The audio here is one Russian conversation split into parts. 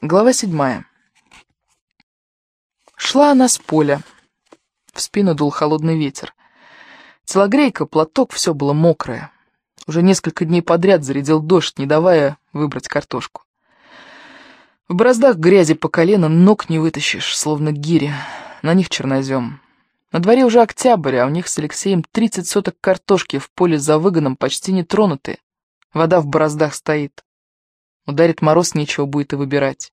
Глава седьмая. Шла она с поля. В спину дул холодный ветер. Телогрейка, платок, все было мокрое. Уже несколько дней подряд зарядил дождь, не давая выбрать картошку. В бороздах грязи по колено, ног не вытащишь, словно гири. На них чернозем. На дворе уже октябрь, а у них с Алексеем 30 соток картошки в поле за выгоном почти не тронутые. Вода в бороздах стоит. Ударит мороз, нечего будет и выбирать.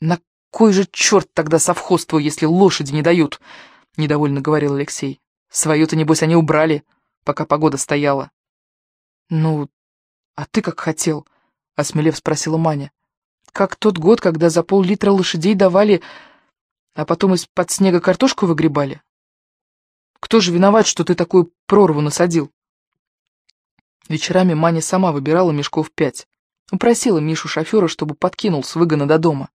«На кой же черт тогда совхозство, если лошади не дают?» — недовольно говорил Алексей. «Свою-то, небось, они убрали, пока погода стояла». «Ну, а ты как хотел?» — осмелев спросила Маня. «Как тот год, когда за пол-литра лошадей давали, а потом из-под снега картошку выгребали? Кто же виноват, что ты такую прорву насадил?» Вечерами Маня сама выбирала мешков пять. Упросила Мишу шофера, чтобы подкинул с выгона до дома.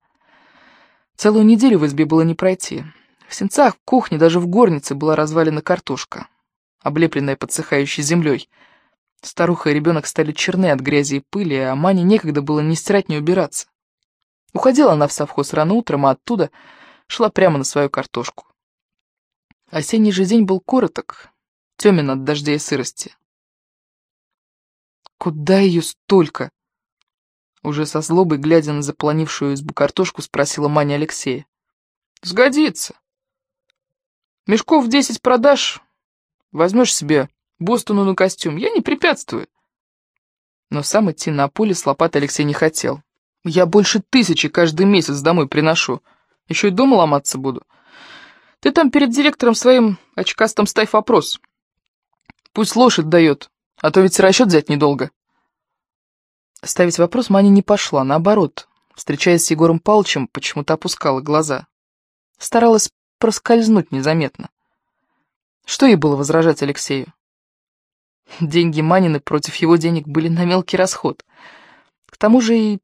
Целую неделю в избе было не пройти. В сенцах, в кухне, даже в горнице была развалена картошка, облепленная подсыхающей землей. Старуха и ребенок стали черны от грязи и пыли, а Мане некогда было ни стирать, ни убираться. Уходила она в совхоз рано утром, а оттуда шла прямо на свою картошку. Осенний же день был короток, темен от дождя и сырости. «Куда ее столько?» Уже со злобой, глядя на запланившую избу картошку, спросила Маня Алексея. «Сгодится. Мешков десять продашь, возьмешь себе Бостону на костюм. Я не препятствую». Но сам идти на поле с лопатой Алексей не хотел. «Я больше тысячи каждый месяц домой приношу. Еще и дома ломаться буду. Ты там перед директором своим очкастом ставь вопрос. Пусть лошадь дает, а то ведь расчет взять недолго. Ставить вопрос Маня не пошла, наоборот. Встречаясь с Егором Павловичем, почему-то опускала глаза. Старалась проскользнуть незаметно. Что ей было возражать Алексею? Деньги Манины против его денег были на мелкий расход. К тому же и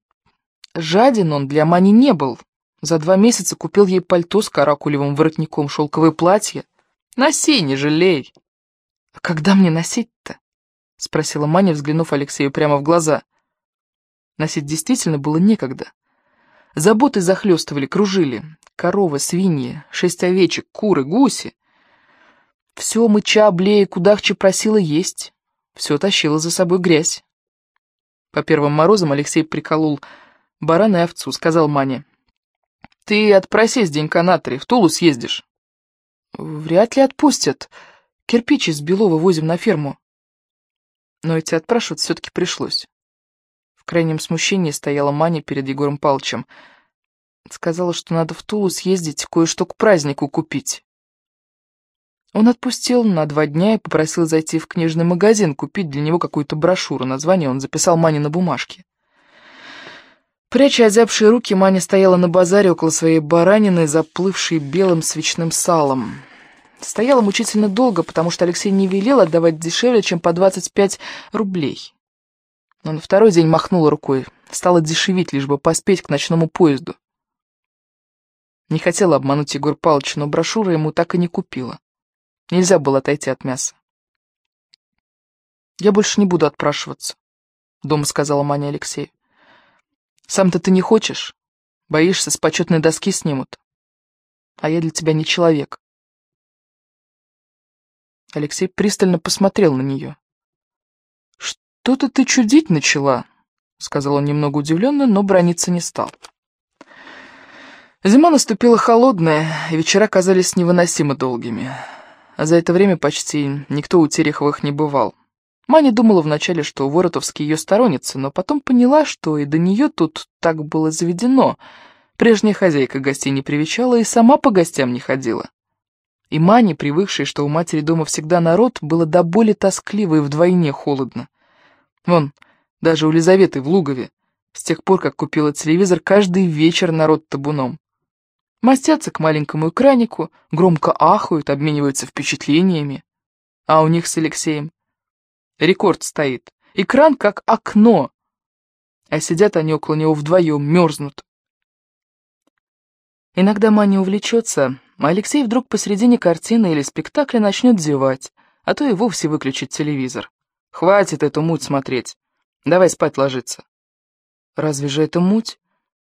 жаден он для Мани не был. За два месяца купил ей пальто с каракулевым воротником, шелковое платье. Носи, не жалей. А когда мне носить-то? — спросила Маня, взглянув Алексею прямо в глаза. Носить действительно было некогда. Заботы захлестывали, кружили. Коровы, свиньи, шесть овечек, куры, гуси. Все мыча, блея, кудахче просила есть. Все тащила за собой грязь. По первым морозам Алексей приколол барана и овцу, сказал Мане. «Ты отпросись денька на три, в Тулу съездишь». «Вряд ли отпустят. Кирпич из Белова возим на ферму» но идти отпрашиваться все-таки пришлось. Крайнем смущении стояла Маня перед Егором Павловичем. Сказала, что надо в Тулу съездить, кое-что к празднику купить. Он отпустил на два дня и попросил зайти в книжный магазин, купить для него какую-то брошюру. Название он записал Мане на бумажке. Пряча озябшие руки, Маня стояла на базаре около своей баранины, заплывшей белым свечным салом. Стояла мучительно долго, потому что Алексей не велел отдавать дешевле, чем по 25 рублей. Но на второй день махнула рукой, стала дешевить, лишь бы поспеть к ночному поезду. Не хотела обмануть Егор Павлович, но брошюру ему так и не купила. Нельзя было отойти от мяса. «Я больше не буду отпрашиваться», — дома сказала Маня Алексею. «Сам-то ты не хочешь? Боишься, с почетной доски снимут? А я для тебя не человек». Алексей пристально посмотрел на нее. «Что-то ты чудить начала», — сказал он немного удивленно, но брониться не стал. Зима наступила холодная, и вечера казались невыносимо долгими. А за это время почти никто у Тереховых не бывал. Маня думала вначале, что Воротовский ее сторонница, но потом поняла, что и до нее тут так было заведено. Прежняя хозяйка гостей не привечала и сама по гостям не ходила. И Мане, привыкшей, что у матери дома всегда народ, было до боли тоскливо и вдвойне холодно. Вон, даже у Лизаветы в Лугове, с тех пор, как купила телевизор, каждый вечер народ табуном. Мастятся к маленькому экранику, громко ахают, обмениваются впечатлениями. А у них с Алексеем рекорд стоит. Экран как окно. А сидят они около него вдвоем, мерзнут. Иногда Маня увлечется, а Алексей вдруг посредине картины или спектакля начнет зевать, а то и вовсе выключит телевизор. Хватит эту муть смотреть. Давай спать ложиться. Разве же это муть?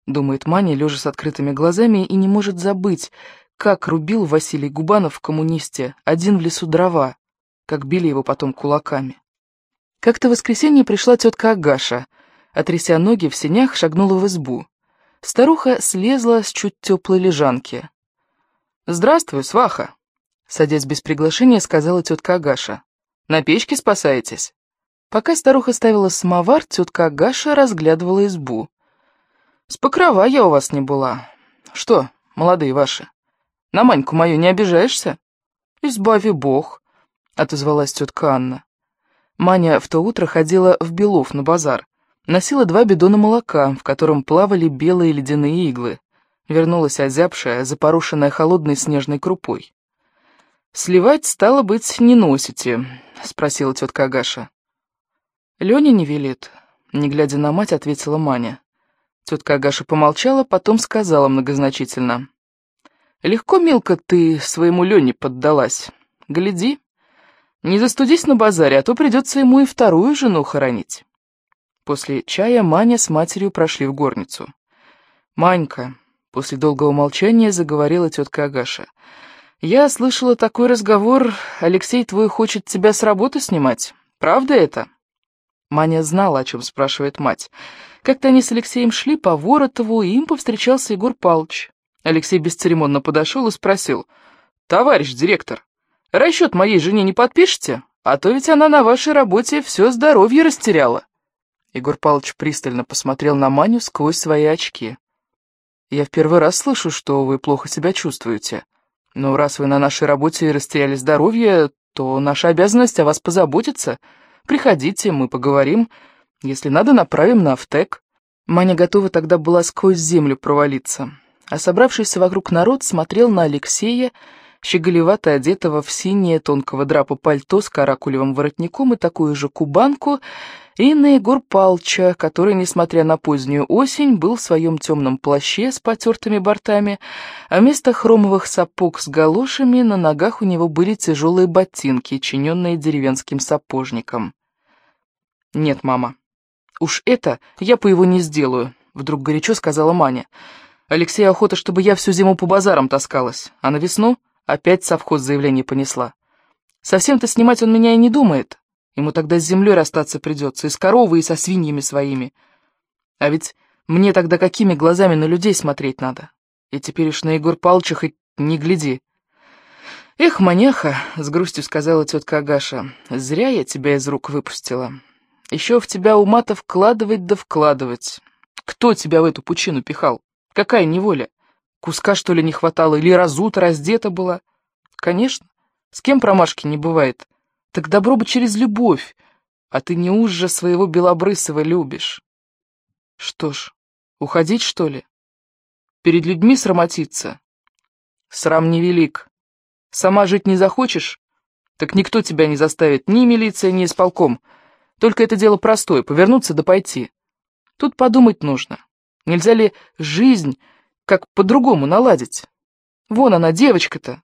думает Маня, лежа с открытыми глазами, и не может забыть, как рубил Василий Губанов в коммунисте, один в лесу дрова, как били его потом кулаками. Как-то в воскресенье пришла тетка Агаша, отряся ноги в сенях, шагнула в избу. Старуха слезла с чуть теплой лежанки. «Здравствуй, сваха!» Садясь без приглашения, сказала тетка Агаша. «На печке спасаетесь?» Пока старуха ставила самовар, тетка Агаша разглядывала избу. «С покрова я у вас не была. Что, молодые ваши, на Маньку мою не обижаешься?» «Избави бог», — отозвалась тетка Анна. Маня в то утро ходила в Белов на базар. Носила два бидона молока, в котором плавали белые ледяные иглы. Вернулась озябшая, запорошенная холодной снежной крупой. «Сливать, стало быть, не носите?» — спросила тетка Агаша. «Леня не велит», — не глядя на мать, ответила Маня. Тетка Агаша помолчала, потом сказала многозначительно. «Легко, Милка, ты своему Лене поддалась. Гляди, не застудись на базаре, а то придется ему и вторую жену хоронить». После чая Маня с матерью прошли в горницу. «Манька», — после долгого молчания заговорила тетка Агаша, — «я слышала такой разговор, Алексей твой хочет тебя с работы снимать. Правда это?» Маня знала, о чем спрашивает мать. Как-то они с Алексеем шли по Воротову, и им повстречался Егор Палыч. Алексей бесцеремонно подошел и спросил. «Товарищ директор, расчет моей жене не подпишете? А то ведь она на вашей работе все здоровье растеряла». Егор Павлович пристально посмотрел на Маню сквозь свои очки. «Я в первый раз слышу, что вы плохо себя чувствуете. Но раз вы на нашей работе растеряли здоровье, то наша обязанность о вас позаботиться». Приходите, мы поговорим. Если надо, направим на Автек». Маня готова тогда была сквозь землю провалиться. А собравшийся вокруг народ смотрел на Алексея, щеголевато одетого в синее тонкого драпа пальто с каракулевым воротником и такую же кубанку, и на Егор Палча, который, несмотря на позднюю осень, был в своем темном плаще с потертыми бортами, а вместо хромовых сапог с галошами на ногах у него были тяжелые ботинки, чиненные деревенским сапожником. «Нет, мама, уж это я по его не сделаю», — вдруг горячо сказала Маня. «Алексею охота, чтобы я всю зиму по базарам таскалась, а на весну опять совхоз заявление понесла. Совсем-то снимать он меня и не думает». Ему тогда с землей расстаться придется, и с коровой, и со свиньями своими. А ведь мне тогда какими глазами на людей смотреть надо? И теперь уж на Егор Палча хоть не гляди. «Эх, маняха», — с грустью сказала тетка Агаша, — «зря я тебя из рук выпустила. Еще в тебя ума-то вкладывать да вкладывать. Кто тебя в эту пучину пихал? Какая неволя? Куска, что ли, не хватало? Или разута, раздета была? Конечно, с кем промашки не бывает. Так добро бы через любовь, а ты не уж же своего Белобрысова любишь. Что ж, уходить, что ли? Перед людьми срамотиться? Срам невелик. Сама жить не захочешь? Так никто тебя не заставит, ни милиция, ни исполком. Только это дело простое, повернуться да пойти. Тут подумать нужно. Нельзя ли жизнь как по-другому наладить? Вон она, девочка-то.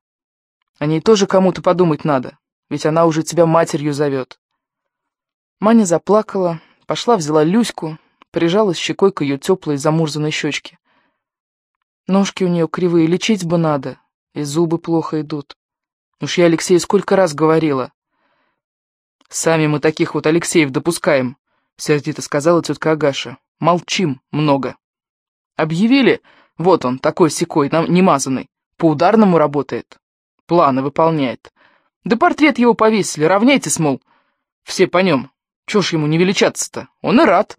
О ней тоже кому-то подумать надо ведь она уже тебя матерью зовет. Маня заплакала, пошла взяла Люську, прижалась щекой к ее теплой замурзанной щечке. Ножки у нее кривые, лечить бы надо, и зубы плохо идут. Уж я Алексею сколько раз говорила. «Сами мы таких вот Алексеев допускаем», — сердито сказала тетка Агаша. «Молчим много». Объявили, вот он, такой-сякой, немазанный, по ударному работает, планы выполняет. Да портрет его повесили, равняйтесь, мол. Все по нем. Чего ж ему не величаться-то? Он и рад.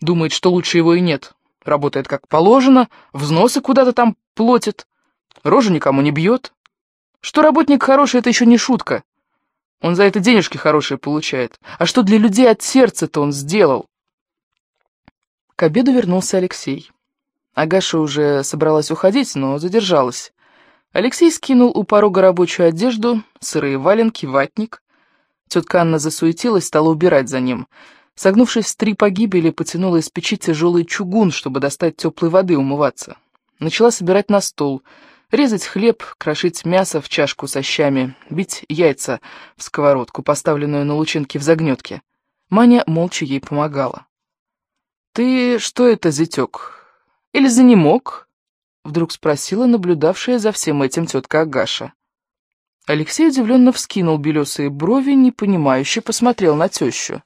Думает, что лучше его и нет. Работает как положено, взносы куда-то там платит. Рожу никому не бьет. Что работник хороший, это еще не шутка. Он за это денежки хорошие получает. А что для людей от сердца-то он сделал? К обеду вернулся Алексей. Агаша уже собралась уходить, но задержалась. Алексей скинул у порога рабочую одежду, сырые валенки, ватник. Тетка Анна засуетилась, стала убирать за ним. Согнувшись в три погибели, потянула из печи тяжелый чугун, чтобы достать теплой воды умываться. Начала собирать на стол, резать хлеб, крошить мясо в чашку со щами, бить яйца в сковородку, поставленную на лучинке в загнетке. Маня молча ей помогала. «Ты что это, зятек? Или занемог?» — вдруг спросила наблюдавшая за всем этим тетка Агаша. Алексей удивленно вскинул белесые брови, непонимающе посмотрел на тещу.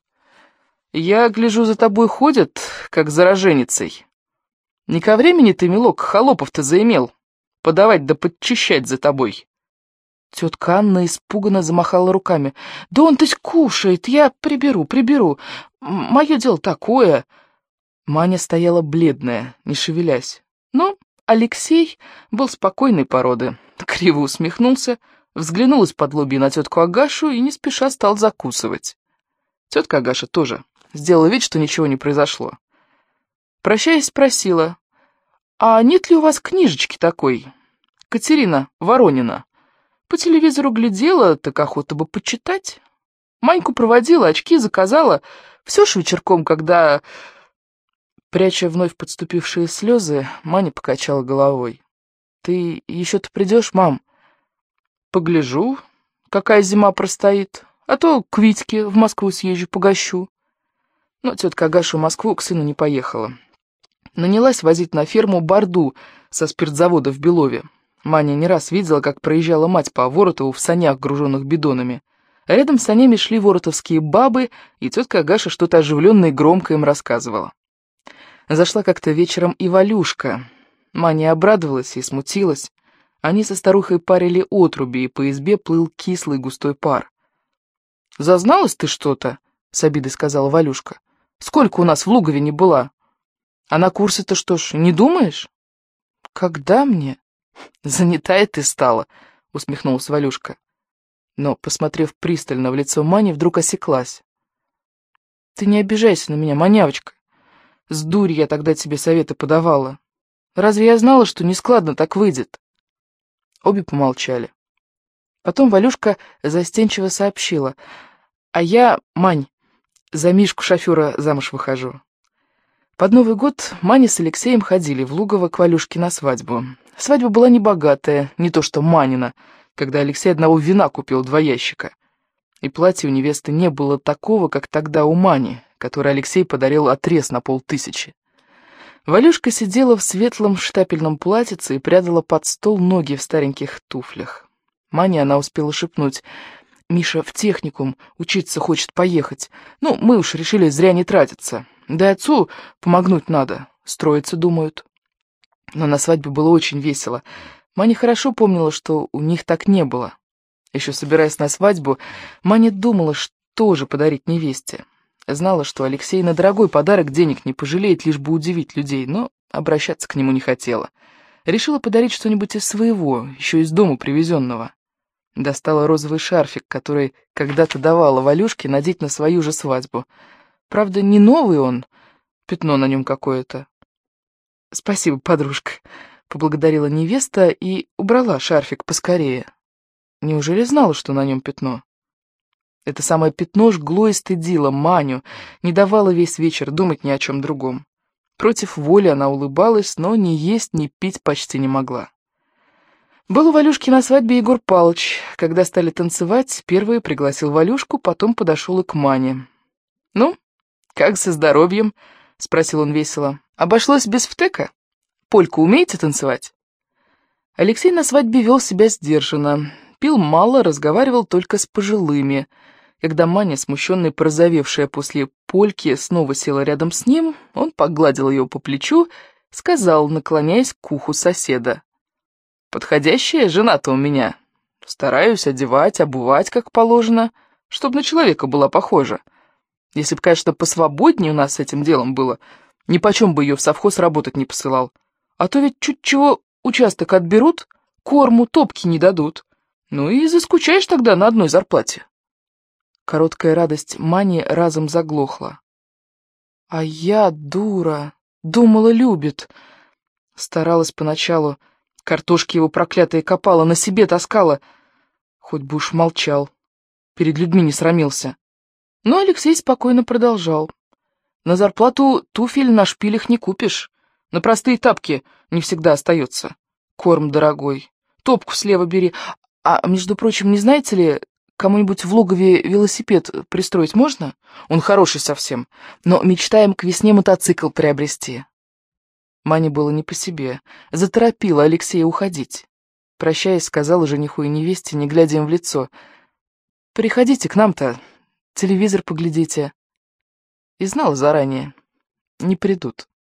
«Я гляжу, за тобой ходят, как за роженицей. Не ко времени ты, милок, холопов-то заимел, подавать да подчищать за тобой». Тетка Анна испуганно замахала руками. «Да он то кушает, я приберу, приберу. Мое дело такое...» Маня стояла бледная, не шевелясь. Но Алексей был спокойной породы. Криво усмехнулся, взглянул из-под лоби на тетку Агашу и не спеша стал закусывать. Тетка Агаша тоже сделала вид, что ничего не произошло. Прощаясь, спросила, «А нет ли у вас книжечки такой? Катерина Воронина. По телевизору глядела, так охота бы почитать. Маньку проводила, очки заказала. Все ж вечерком, когда Пряча вновь подступившие слезы, Маня покачала головой. «Ты еще-то придешь, мам?» «Погляжу, какая зима простоит, а то к Витьке в Москву съезжу, погощу». Но тетка Агаша в Москву к сыну не поехала. Нанялась возить на ферму борду со спиртзавода в Белове. Маня не раз видела, как проезжала мать по Воротову в санях, груженных бидонами. А рядом с санями шли воротовские бабы, и тетка Агаша что-то оживленно и громко им рассказывала. Зашла как-то вечером и Валюшка. Маня обрадовалась и смутилась. Они со старухой парили отруби, и по избе плыл кислый густой пар. «Зазналась ты что-то?» — с обидой сказала Валюшка. «Сколько у нас в Лугове не была? А на курсе-то что ж, не думаешь?» «Когда мне?» «Занятая ты стала», — усмехнулась Валюшка. Но, посмотрев пристально в лицо Мани, вдруг осеклась. «Ты не обижайся на меня, манявочка. С дурь я тогда тебе советы подавала. Разве я знала, что нескладно так выйдет?» Обе помолчали. Потом Валюшка застенчиво сообщила. «А я, Мань, за Мишку шофера замуж выхожу». Под Новый год Маня с Алексеем ходили в Лугово к Валюшке на свадьбу. Свадьба была небогатая, не то что Манина, когда Алексей одного вина купил два ящика. И платье у невесты не было такого, как тогда у Мани, который Алексей подарил отрез на полтысячи. Валюшка сидела в светлом штапельном платьице и прядала под стол ноги в стареньких туфлях. Мане она успела шепнуть. «Миша в техникум учиться хочет поехать. Ну, мы уж решили зря не тратиться. Да отцу помогнуть надо. Строиться думают». Но на свадьбе было очень весело. Маня хорошо помнила, что у них так не было. Еще собираясь на свадьбу, Маня думала, что же подарить невесте. Знала, что Алексей на дорогой подарок денег не пожалеет, лишь бы удивить людей, но обращаться к нему не хотела. Решила подарить что-нибудь из своего, еще из дома привезенного. Достала розовый шарфик, который когда-то давала Валюшке надеть на свою же свадьбу. Правда, не новый он, пятно на нем какое-то. «Спасибо, подружка», — поблагодарила невеста и убрала шарфик поскорее. Неужели знала, что на нем пятно? Это самое пятно жгло и стыдило Маню, не давало весь вечер думать ни о чем другом. Против воли она улыбалась, но ни есть, ни пить почти не могла. Был у Валюшки на свадьбе Егор Палыч. Когда стали танцевать, первый пригласил Валюшку, потом подошел и к Мане. «Ну, как со здоровьем?» — спросил он весело. «Обошлось без втека? Польку умеете танцевать?» Алексей на свадьбе вел себя сдержанно. Пил мало, разговаривал только с пожилыми — когда Маня, смущенная и порозовевшая после польки, снова села рядом с ним, он погладил ее по плечу, сказал, наклоняясь к уху соседа. «Подходящая жена-то у меня. Стараюсь одевать, обувать, как положено, чтобы на человека была похожа. Если бы, конечно, посвободнее у нас с этим делом было, ни почем бы ее в совхоз работать не посылал. А то ведь чуть чего участок отберут, корму, топки не дадут. Ну и заскучаешь тогда на одной зарплате». Короткая радость Мани разом заглохла. «А я, дура, думала, любит!» Старалась поначалу, картошки его проклятые копала, на себе таскала. Хоть бы уж молчал, перед людьми не срамился. Но Алексей спокойно продолжал. «На зарплату туфель на шпилях не купишь, на простые тапки не всегда остается. Корм дорогой, топку слева бери. А, между прочим, не знаете ли, Кому-нибудь в логове велосипед пристроить можно? Он хороший совсем, но мечтаем к весне мотоцикл приобрести. Мане было не по себе. Заторопила Алексея уходить. Прощаясь, сказала жениху и невесте, не глядя им в лицо. «Приходите к нам-то, телевизор поглядите». И знала заранее, не придут.